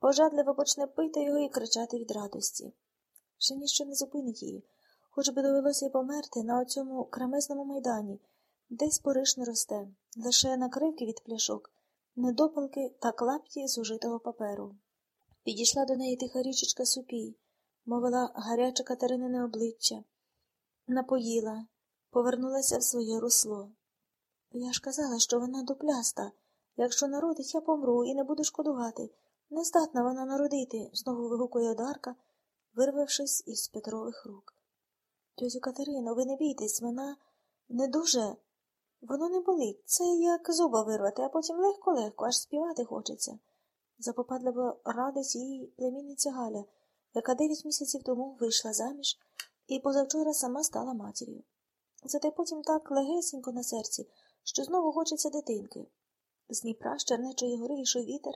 пожадливо почне пити його і кричати від радості. Ще ніщо не зупинить її, хоч би довелося й померти на оцьому кремезному майдані, десь пориш не росте, лише накривки від пляшок, недопалки та клапті з ужитого паперу. Підійшла до неї тиха річечка супій, мовила гаряче Катеринине обличчя, напоїла, повернулася в своє русло. Я ж казала, що вона дупляста. Якщо народить, я помру і не буду шкодувати. Не здатна вона народити, знову вигукує Одарка, вирвавшись із Петрових рук. Тьозю Катерино, ви не бійтесь, вона не дуже. Воно не болить. Це як зуба вирвати, а потім легко-легко, аж співати хочеться. Запопадливо радить їй племінниця Галя, яка дев'ять місяців тому вийшла заміж і позавчора сама стала матір'ю. Зате потім так легесенько на серці, що знову хочеться дитинки. З Дніпра з Чернечої гори йшов вітер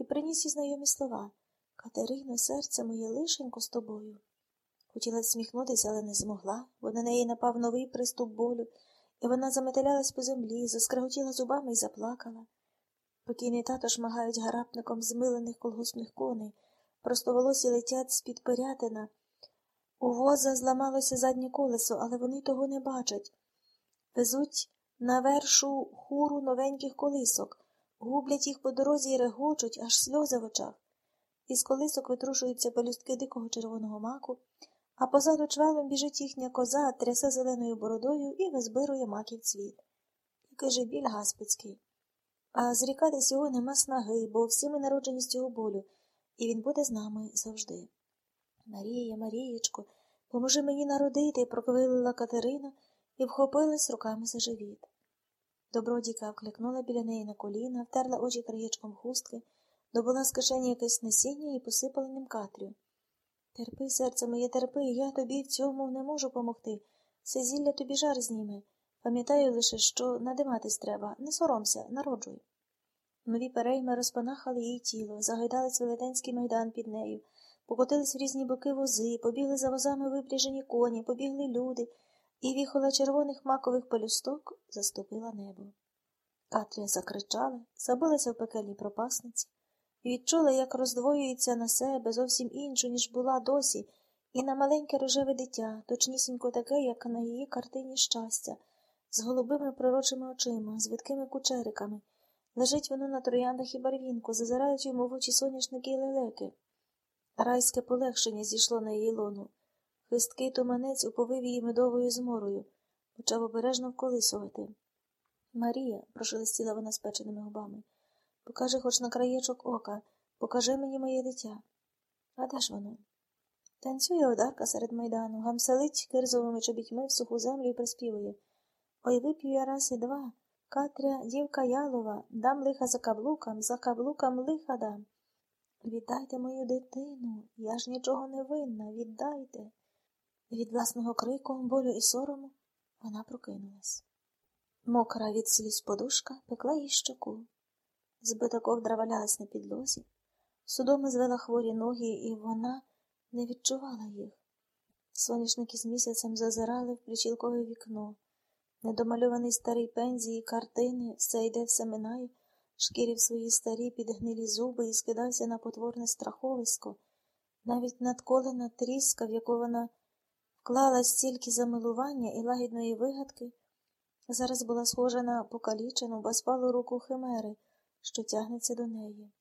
і приніс їй знайомі слова Катерино, серце моє лишенько з тобою. Хотіла сміхнутися, але не змогла, бо на неї напав новий приступ болю, і вона заметалялась по землі, заскреготіла зубами і заплакала. Покійний тато шмагають гарапником змилених колгоспних коней, просто волосі летять з-під перятина. У воза зламалося заднє колесо, але вони того не бачать. Везуть на вершу хуру новеньких колисок, гублять їх по дорозі і регочуть, аж сльози в очах. Із колисок витрушуються пелюстки дикого червоного маку, а позаду чвелом біжить їхня коза, трясе зеленою бородою і визбирує маків цвіт. Який же біль гаспицький. А зрікатись його нема снаги, бо всі ми народжені з цього болю, і він буде з нами завжди. Марія, Марієчко, поможи мені народити, проковилила Катерина і вхопилась руками за живіт. Добродійка вкликнула біля неї на коліна, втерла очі краєчком хустки, добула з кишені якесь насіння і посипала ним катрю. Терпи, серце моє, терпи, я тобі в цьому не можу помогти. Це зілля тобі жар зніме. Пам'ятаю лише, що надиматись треба, не соромся, народжуй. Нові перейми розпанахали її тіло, загайдались велетенський майдан під нею, покотились в різні боки вози, побігли за возами випряжені коні, побігли люди, і віхола червоних макових пелюсток заступила небо. Катрія закричала, забилася в пекельній пропасниці, і відчула, як роздвоюється на себе зовсім іншу, ніж була досі, і на маленьке рожеве дитя, точнісінько таке, як на її картині щастя з голубими пророчими очима, з видкими кучериками. Лежить воно на трояндах і барвінку, зазирають йому в очі соняшники й лелеки. Райське полегшення зійшло на її лону. Хисткий туманець уповив її медовою зморою, почав обережно вколисувати. Марія, прошелестіла вона спеченими губами, покажи хоч на краєчок ока, покажи мені моє дитя. А де ж воно? Танцює одарка серед майдану, гамселить кирзовими чобітьми в суху землю і приспівує. Ой вип'ю я раз і два. Катря, дівка ялова, дам лиха за каблукам, за каблукам лиха дам. Віддайте мою дитину, я ж нічого не винна, віддайте. Від власного крику, болю і сорому вона прокинулась. Мокра від сліз подушка пекла їй щоку. Збита ковдра валялась на підлозі, судоми звела хворі ноги, і вона не відчувала їх. Соняшники з місяцем зазирали в причілкове вікно. Недомальований старий пензії, картини, все йде, все минає, шкірів свої старі підгнилі зуби і скидався на потворне страховисько, навіть надколена тріска, в яку вона вклала стільки замилування і лагідної вигадки, зараз була схожа на покалічену, безпалу руку химери, що тягнеться до неї.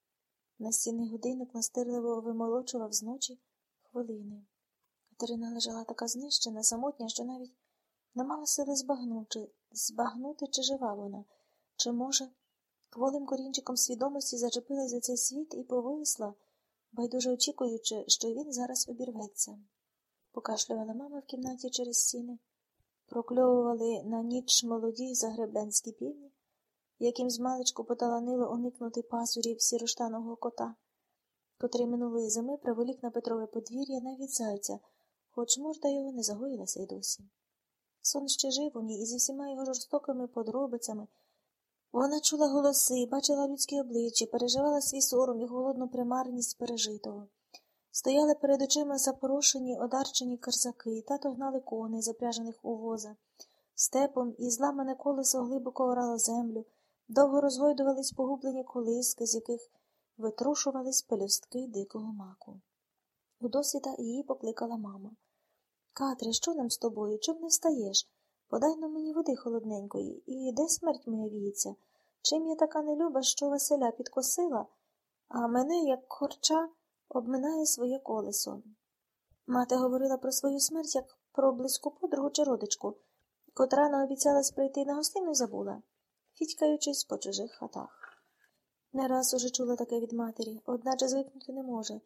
Настінний годинник настирливо вимолочував зночі хвилини. Катерина лежала така знищена, самотня, що навіть не мала сили збагнути, збагнути, чи жива вона, чи, може, кволим корінчиком свідомості зачепилась за цей світ і повисла, байдуже очікуючи, що він зараз обірветься. Покашлювала мама в кімнаті через стіни, прокльовували на ніч молоді загребленські півні, яким змалечку поталанило уникнути пазурів сіроштаного кота, котрий минулої зими приволік на Петрове подвір'я навіть зайця, хоч морда його не загоїлася й досі. Сон ще жив у ній і зі всіма його жорстокими подробицями. Вона чула голоси, бачила людські обличчя, переживала свій сором і голодну примарність пережитого. Стояли перед очима запорошені, одарчені корсаки, тато гнали коней, запряжених у воза. Степом і зламане колесо глибоко орало землю, довго розгойдувались погублені колиски, з яких витрушувались пелюстки дикого маку. У досвіта її покликала мама. Катре, що нам з тобою? Чом не встаєш? Подай но мені води холодненької, і де смерть моя віється? Чим я така нелюба, що Василя підкосила, а мене, як корча, обминає своє колесо. Мати говорила про свою смерть як про близьку подругу чи родичку, котра наобіцялась прийти на гостину і забула, фітькаючись по чужих хатах. Не раз уже чула таке від матері, одначе звикнути не може.